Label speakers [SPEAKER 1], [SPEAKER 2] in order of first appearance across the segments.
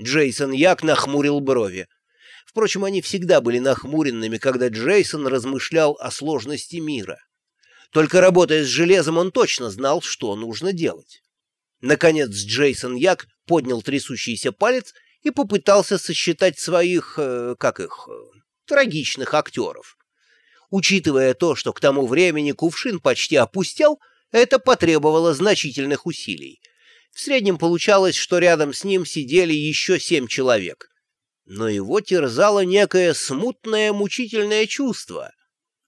[SPEAKER 1] Джейсон Як нахмурил брови. Впрочем, они всегда были нахмуренными, когда Джейсон размышлял о сложности мира. Только работая с железом, он точно знал, что нужно делать. Наконец Джейсон Як поднял трясущийся палец и попытался сосчитать своих, э, как их, э, трагичных актеров. Учитывая то, что к тому времени кувшин почти опустел, это потребовало значительных усилий. В среднем получалось, что рядом с ним сидели еще семь человек. Но его терзало некое смутное мучительное чувство.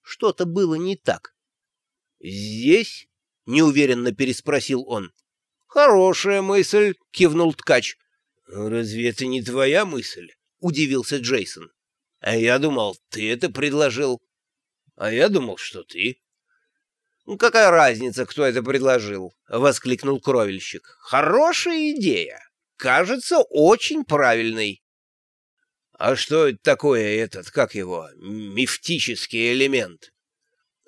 [SPEAKER 1] Что-то было не так. «Здесь?» — неуверенно переспросил он. «Хорошая мысль», — кивнул ткач. «Разве это не твоя мысль?» — удивился Джейсон. «А я думал, ты это предложил». «А я думал, что ты». «Ну, какая разница, кто это предложил?» — воскликнул кровельщик. «Хорошая идея. Кажется, очень правильной». «А что это такое этот, как его, мифтический элемент?»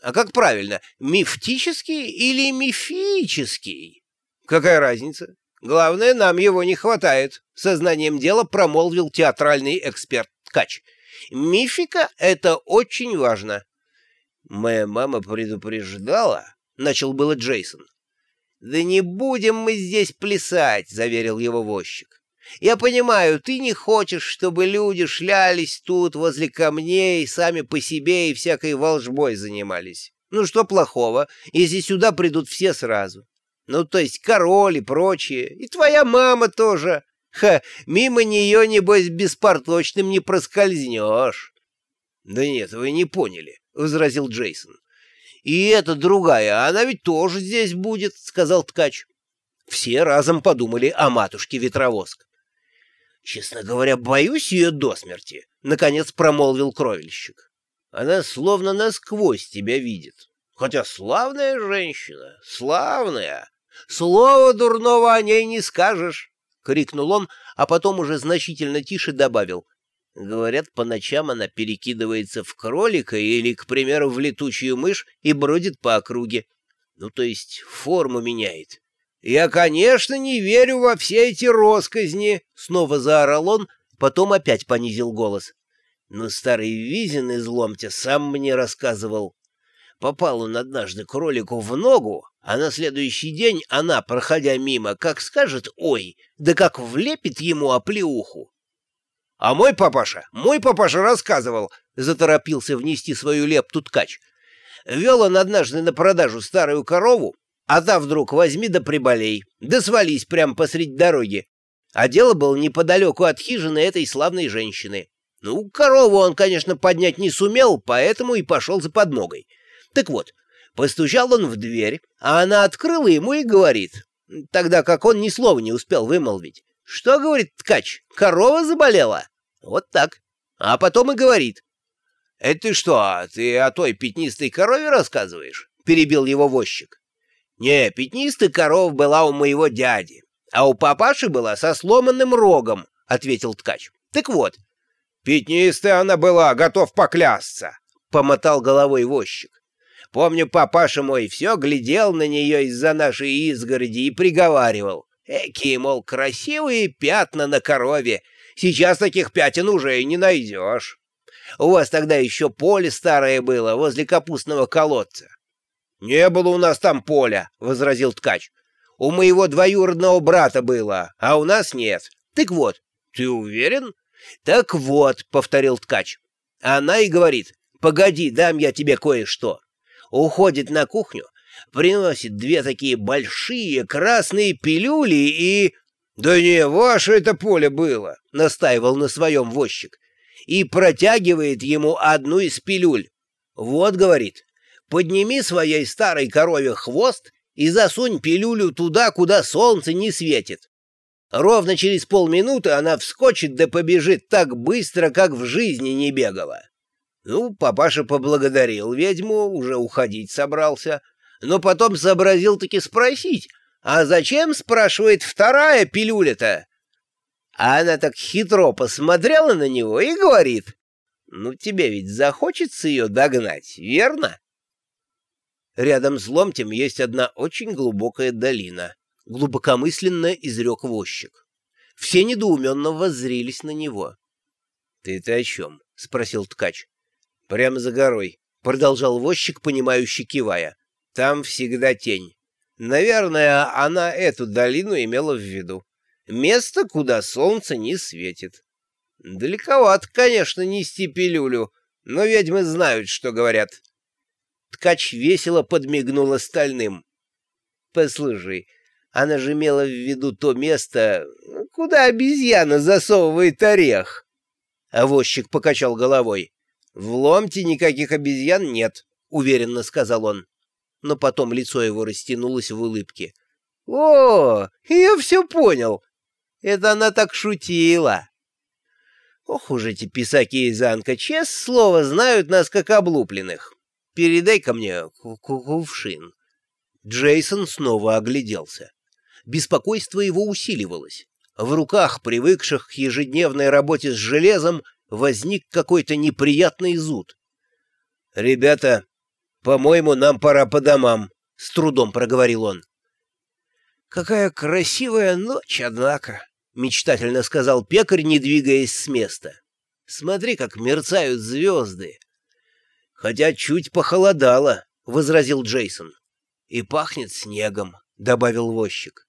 [SPEAKER 1] «А как правильно, мифтический или мифический?» «Какая разница? Главное, нам его не хватает», — сознанием дела промолвил театральный эксперт Ткач. «Мифика — это очень важно». «Моя мама предупреждала», — начал было Джейсон. «Да не будем мы здесь плясать», — заверил его возчик. «Я понимаю, ты не хочешь, чтобы люди шлялись тут возле камней, сами по себе и всякой волжбой занимались. Ну что плохого, если сюда придут все сразу? Ну, то есть король и прочие, и твоя мама тоже. Ха, мимо нее, небось, беспорточным не проскользнешь». «Да нет, вы не поняли», — возразил Джейсон. «И эта другая, она ведь тоже здесь будет», — сказал ткач. Все разом подумали о матушке Ветровоск. «Честно говоря, боюсь ее до смерти», — наконец промолвил кровельщик. «Она словно насквозь тебя видит. Хотя славная женщина, славная. Слова дурного о ней не скажешь», — крикнул он, а потом уже значительно тише добавил. Говорят, по ночам она перекидывается в кролика или, к примеру, в летучую мышь и бродит по округе. Ну, то есть форму меняет. «Я, конечно, не верю во все эти росказни!» — снова заорал он, потом опять понизил голос. Но старый Визин из ломтя сам мне рассказывал. Попал он однажды кролику в ногу, а на следующий день она, проходя мимо, как скажет «Ой!», да как влепит ему оплеуху. «А мой папаша, мой папаша рассказывал», — заторопился внести свою лепту ткач. Вел он однажды на продажу старую корову, а та вдруг возьми да приболей, да свались прямо посреди дороги. А дело было неподалеку от хижины этой славной женщины. Ну, корову он, конечно, поднять не сумел, поэтому и пошел за подмогой. Так вот, постучал он в дверь, а она открыла ему и говорит, тогда как он ни слова не успел вымолвить. «Что, — говорит ткач, — корова заболела?» Вот так. А потом и говорит. — Это ты что, ты о той пятнистой корове рассказываешь? — перебил его возчик. — Не, пятнистая корова была у моего дяди, а у папаши была со сломанным рогом, — ответил ткач. — Так вот. — Пятнистая она была, готов поклясться, — помотал головой возчик. Помню, папаша мой все глядел на нее из-за нашей изгороди и приговаривал. Экие, мол, красивые пятна на корове, Сейчас таких пятен уже и не найдешь. У вас тогда еще поле старое было возле капустного колодца. — Не было у нас там поля, — возразил ткач. — У моего двоюродного брата было, а у нас нет. Так вот, ты уверен? — Так вот, — повторил ткач. Она и говорит, — погоди, дам я тебе кое-что. Уходит на кухню, приносит две такие большие красные пилюли и... «Да не, ваше это поле было», — настаивал на своем возчик, и протягивает ему одну из пилюль. «Вот, — говорит, — подними своей старой корове хвост и засунь пилюлю туда, куда солнце не светит. Ровно через полминуты она вскочит да побежит так быстро, как в жизни не бегала». Ну, папаша поблагодарил ведьму, уже уходить собрался, но потом сообразил-таки спросить, «А зачем, — спрашивает, — вторая пилюля-то?» А она так хитро посмотрела на него и говорит, «Ну, тебе ведь захочется ее догнать, верно?» Рядом с ломтем есть одна очень глубокая долина, глубокомысленно изрек возчик. Все недоуменно воззрились на него. — Ты-то о чем? — спросил ткач. — Прямо за горой, — продолжал возчик, понимающе кивая. — Там всегда тень. Наверное, она эту долину имела в виду. Место, куда солнце не светит. Далековато, конечно, нести пилюлю, но ведьмы знают, что говорят. Ткач весело подмигнул остальным. — Послушай, она же имела в виду то место, куда обезьяна засовывает орех. Возчик покачал головой. — В ломте никаких обезьян нет, — уверенно сказал он. Но потом лицо его растянулось в улыбке. — О, я все понял. Это она так шутила. Ох уж эти писаки из Анка, честное слово, знают нас как облупленных. передай ко мне кувшин. Джейсон снова огляделся. Беспокойство его усиливалось. В руках, привыкших к ежедневной работе с железом, возник какой-то неприятный зуд. «Ребята, по-моему, нам пора по домам», — с трудом проговорил он. «Какая красивая ночь, однако», — мечтательно сказал пекарь, не двигаясь с места. «Смотри, как мерцают звезды». «Хотя чуть похолодало», — возразил Джейсон. «И пахнет снегом», — добавил возчик.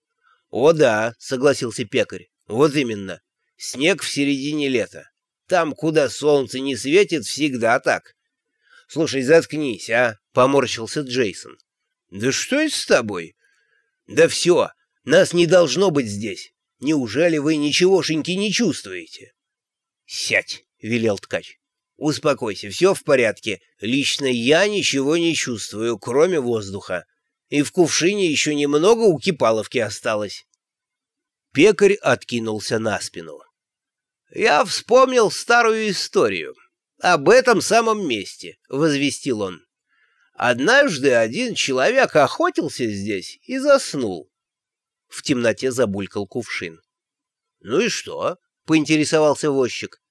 [SPEAKER 1] «О да», — согласился пекарь, — «вот именно. Снег в середине лета. Там, куда солнце не светит, всегда так». «Слушай, заткнись, а?» — поморщился Джейсон. «Да что это с тобой?» «Да все, нас не должно быть здесь. Неужели вы ничегошеньки не чувствуете?» «Сядь», — велел ткач. «Успокойся, все в порядке. Лично я ничего не чувствую, кроме воздуха и в кувшине еще немного у кипаловки осталось. Пекарь откинулся на спину. «Я вспомнил старую историю. Об этом самом месте», — возвестил он. «Однажды один человек охотился здесь и заснул». В темноте забулькал кувшин. «Ну и что?» — поинтересовался возчик.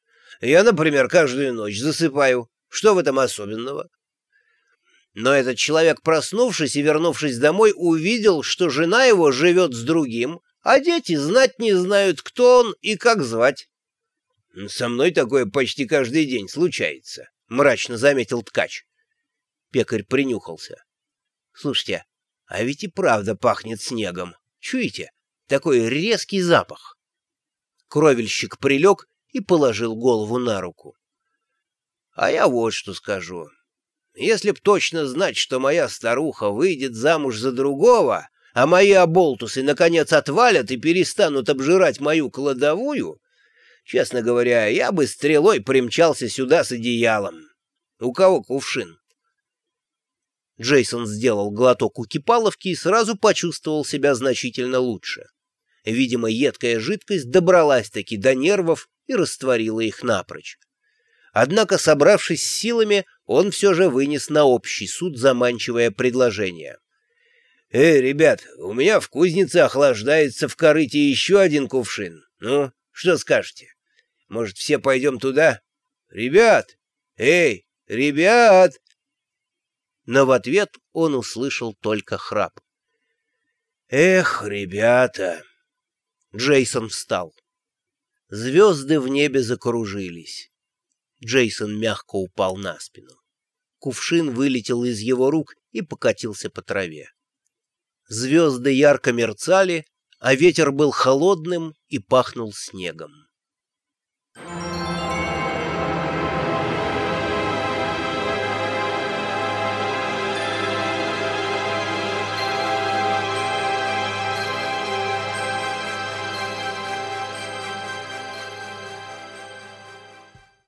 [SPEAKER 1] «Я, например, каждую ночь засыпаю. Что в этом особенного?» Но этот человек, проснувшись и вернувшись домой, увидел, что жена его живет с другим, а дети знать не знают, кто он и как звать. «Со мной такое почти каждый день случается», — мрачно заметил ткач. Пекарь принюхался. «Слушайте, а ведь и правда пахнет снегом. Чуете? Такой резкий запах». Кровельщик прилег и положил голову на руку. «А я вот что скажу. Если б точно знать, что моя старуха выйдет замуж за другого, а мои оболтусы наконец отвалят и перестанут обжирать мою кладовую, честно говоря, я бы стрелой примчался сюда с одеялом. У кого кувшин? Джейсон сделал глоток у кипаловки и сразу почувствовал себя значительно лучше. Видимо, едкая жидкость добралась-таки до нервов и растворила их напрочь. Однако, собравшись с силами, он все же вынес на общий суд заманчивое предложение. «Эй, ребят, у меня в кузнице охлаждается в корыте еще один кувшин. Ну, что скажете? Может, все пойдем туда? Ребят! Эй, ребят!» Но в ответ он услышал только храп. «Эх, ребята!» Джейсон встал. Звезды в небе закружились. Джейсон мягко упал на спину. Кувшин вылетел из его рук и покатился по траве. Звезды ярко мерцали, а ветер был холодным и пахнул снегом.